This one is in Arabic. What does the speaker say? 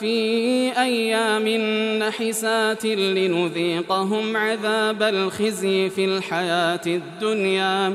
في أيام نحسات لنذيقهم عذاب الخزي في الحياة الدنيا.